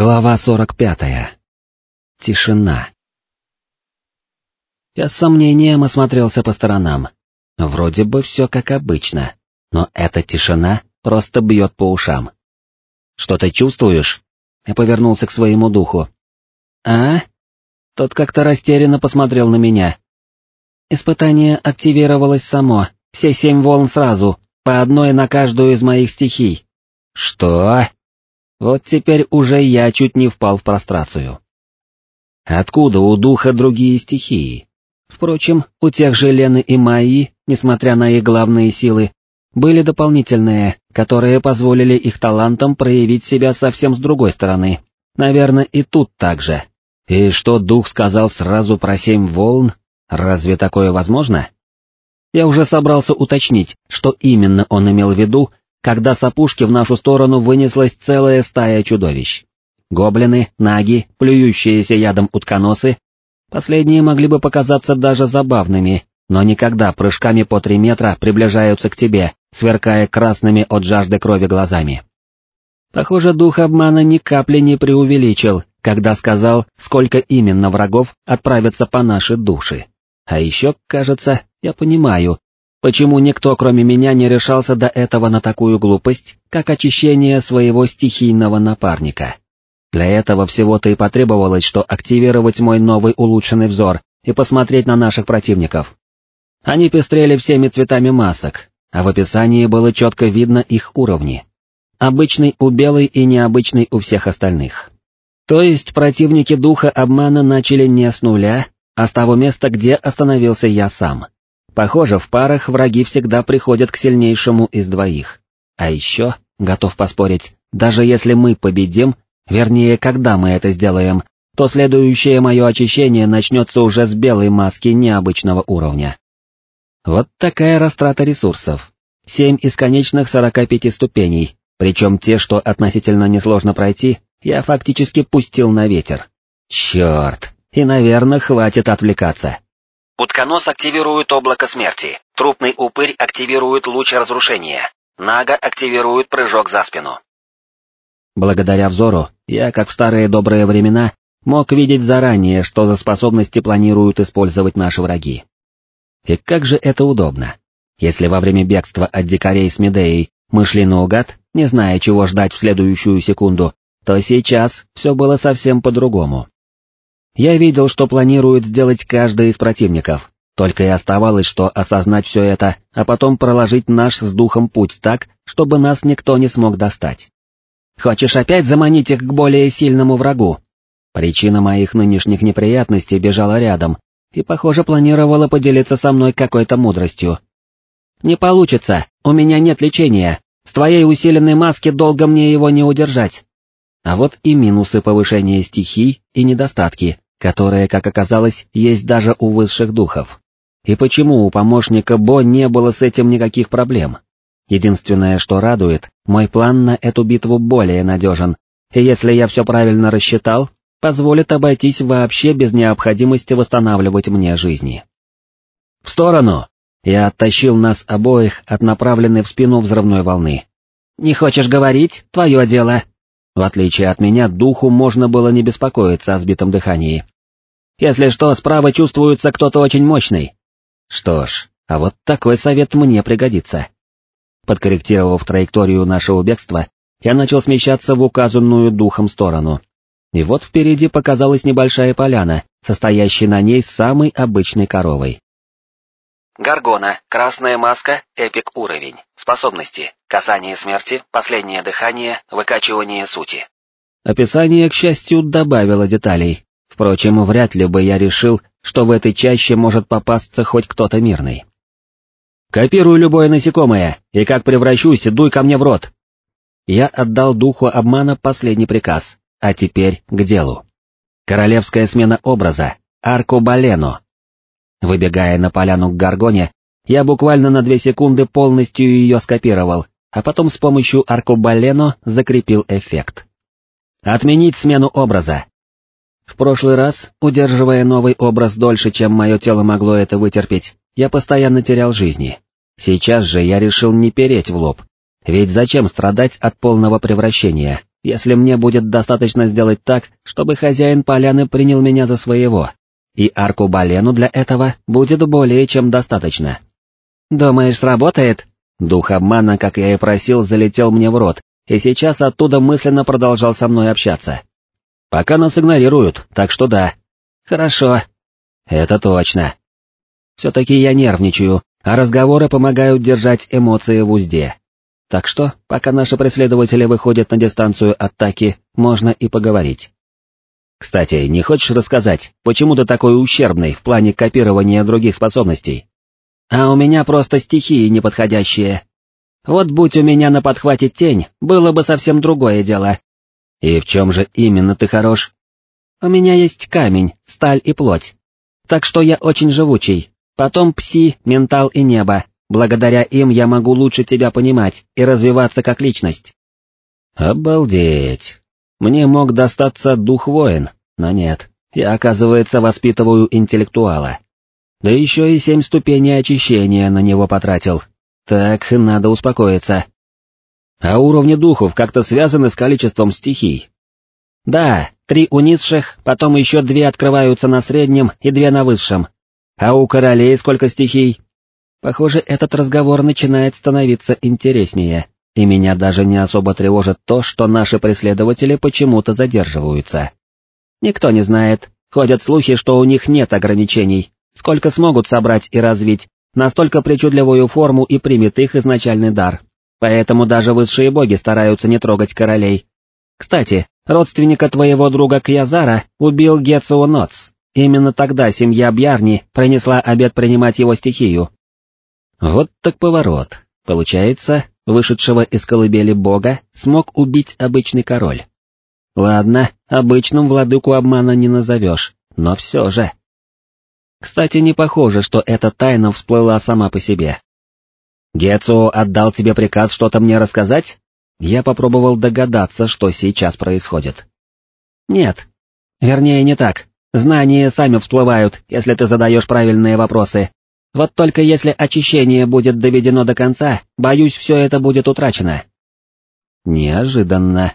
Глава сорок пятая. Тишина. Я с сомнением осмотрелся по сторонам. Вроде бы все как обычно, но эта тишина просто бьет по ушам. «Что ты чувствуешь?» Я повернулся к своему духу. «А?» Тот как-то растерянно посмотрел на меня. Испытание активировалось само, все семь волн сразу, по одной на каждую из моих стихий. «Что?» Вот теперь уже я чуть не впал в прострацию. Откуда у духа другие стихии? Впрочем, у тех же Лены и Майи, несмотря на их главные силы, были дополнительные, которые позволили их талантам проявить себя совсем с другой стороны. Наверное, и тут так же. И что дух сказал сразу про семь волн? Разве такое возможно? Я уже собрался уточнить, что именно он имел в виду, когда с опушки в нашу сторону вынеслась целая стая чудовищ. Гоблины, наги, плюющиеся ядом утконосы, последние могли бы показаться даже забавными, но никогда прыжками по три метра приближаются к тебе, сверкая красными от жажды крови глазами. Похоже, дух обмана ни капли не преувеличил, когда сказал, сколько именно врагов отправятся по нашей душе. А еще, кажется, я понимаю, Почему никто, кроме меня, не решался до этого на такую глупость, как очищение своего стихийного напарника? Для этого всего-то и потребовалось, что активировать мой новый улучшенный взор и посмотреть на наших противников. Они пестрели всеми цветами масок, а в описании было четко видно их уровни. Обычный у белой и необычный у всех остальных. То есть противники духа обмана начали не с нуля, а с того места, где остановился я сам. Похоже, в парах враги всегда приходят к сильнейшему из двоих. А еще, готов поспорить, даже если мы победим, вернее, когда мы это сделаем, то следующее мое очищение начнется уже с белой маски необычного уровня. Вот такая растрата ресурсов. Семь из конечных 45 ступеней, причем те, что относительно несложно пройти, я фактически пустил на ветер. Черт, и, наверное, хватит отвлекаться. Утконос активирует облако смерти, трупный упырь активирует луч разрушения, Нага активирует прыжок за спину. Благодаря взору, я, как в старые добрые времена, мог видеть заранее, что за способности планируют использовать наши враги. И как же это удобно. Если во время бегства от дикарей с Медеей мы шли наугад, не зная, чего ждать в следующую секунду, то сейчас все было совсем по-другому. Я видел, что планирует сделать каждый из противников, только и оставалось, что осознать все это, а потом проложить наш с духом путь так, чтобы нас никто не смог достать. «Хочешь опять заманить их к более сильному врагу?» Причина моих нынешних неприятностей бежала рядом, и, похоже, планировала поделиться со мной какой-то мудростью. «Не получится, у меня нет лечения, с твоей усиленной маски долго мне его не удержать». А вот и минусы повышения стихий и недостатки, которое, как оказалось, есть даже у высших духов. И почему у помощника Бо не было с этим никаких проблем? Единственное, что радует, мой план на эту битву более надежен, и если я все правильно рассчитал, позволит обойтись вообще без необходимости восстанавливать мне жизни. «В сторону!» Я оттащил нас обоих от направленной в спину взрывной волны. «Не хочешь говорить? Твое дело!» В отличие от меня, духу можно было не беспокоиться о сбитом дыхании. Если что, справа чувствуется кто-то очень мощный. Что ж, а вот такой совет мне пригодится. Подкорректировав траекторию нашего бегства, я начал смещаться в указанную духом сторону. И вот впереди показалась небольшая поляна, состоящая на ней самой обычной коровой. Гаргона, красная маска, эпик уровень. Способности, касание смерти, последнее дыхание, выкачивание сути. Описание, к счастью, добавило деталей. Впрочем, вряд ли бы я решил, что в этой чаще может попасться хоть кто-то мирный. «Копируй любое насекомое, и как превращусь, дуй ко мне в рот!» Я отдал духу обмана последний приказ, а теперь к делу. Королевская смена образа, Аркобалено, Выбегая на поляну к Гаргоне, я буквально на две секунды полностью ее скопировал, а потом с помощью аркобалено закрепил эффект. Отменить смену образа. В прошлый раз, удерживая новый образ дольше, чем мое тело могло это вытерпеть, я постоянно терял жизни. Сейчас же я решил не переть в лоб, ведь зачем страдать от полного превращения, если мне будет достаточно сделать так, чтобы хозяин поляны принял меня за своего, и арку-балену для этого будет более чем достаточно. «Думаешь, сработает?» Дух обмана, как я и просил, залетел мне в рот, и сейчас оттуда мысленно продолжал со мной общаться. «Пока нас игнорируют, так что да». «Хорошо». «Это точно». Все-таки я нервничаю, а разговоры помогают держать эмоции в узде. Так что, пока наши преследователи выходят на дистанцию атаки, можно и поговорить. Кстати, не хочешь рассказать, почему ты такой ущербный в плане копирования других способностей? А у меня просто стихии неподходящие. Вот будь у меня на подхвате тень, было бы совсем другое дело. И в чем же именно ты хорош? У меня есть камень, сталь и плоть. Так что я очень живучий. Потом пси, ментал и небо, Благодаря им я могу лучше тебя понимать и развиваться как личность. Обалдеть. Мне мог достаться дух воин, но нет, я, оказывается, воспитываю интеллектуала. Да еще и семь ступеней очищения на него потратил. Так, надо успокоиться. А уровни духов как-то связаны с количеством стихий. Да, три у низших, потом еще две открываются на среднем и две на высшем. А у королей сколько стихий? Похоже, этот разговор начинает становиться интереснее, и меня даже не особо тревожит то, что наши преследователи почему-то задерживаются. Никто не знает, ходят слухи, что у них нет ограничений, сколько смогут собрать и развить, настолько причудливую форму и примет их изначальный дар. Поэтому даже высшие боги стараются не трогать королей. Кстати, родственника твоего друга Кьязара убил Гецио Ноц. Именно тогда семья Бьярни пронесла обет принимать его стихию, вот так поворот. Получается, вышедшего из колыбели бога смог убить обычный король. Ладно, обычным владыку обмана не назовешь, но все же. Кстати, не похоже, что эта тайна всплыла сама по себе. Гецо отдал тебе приказ что-то мне рассказать? Я попробовал догадаться, что сейчас происходит. Нет. Вернее, не так. Знания сами всплывают, если ты задаешь правильные вопросы, вот только если очищение будет доведено до конца, боюсь, все это будет утрачено. Неожиданно.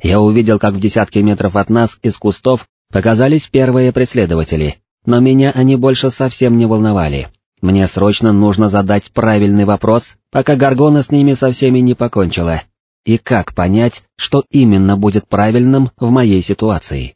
Я увидел, как в десятке метров от нас из кустов показались первые преследователи, но меня они больше совсем не волновали. Мне срочно нужно задать правильный вопрос, пока Гаргона с ними со всеми не покончила. И как понять, что именно будет правильным в моей ситуации?